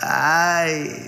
Ai.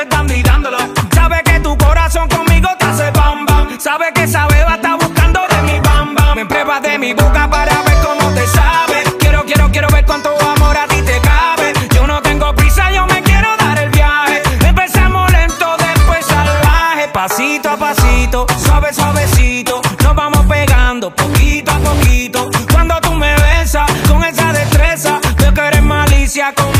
Estando y dándolo. Sabe que tu corazón conmigo te hace bam bam. Sabe que esa beba está buscando de mi bam bam. Me pruebas de mi boca para ver cómo te sabe. Quiero, quiero, quiero ver cuánto amor a ti te cabe. Yo no tengo prisa, yo me quiero dar el viaje. Empezamos lento, después salvaje. Pasito a pasito, suave, suavecito. Nos vamos pegando poquito a poquito. Cuando tú me besas con esa destreza, veo que eres malicia con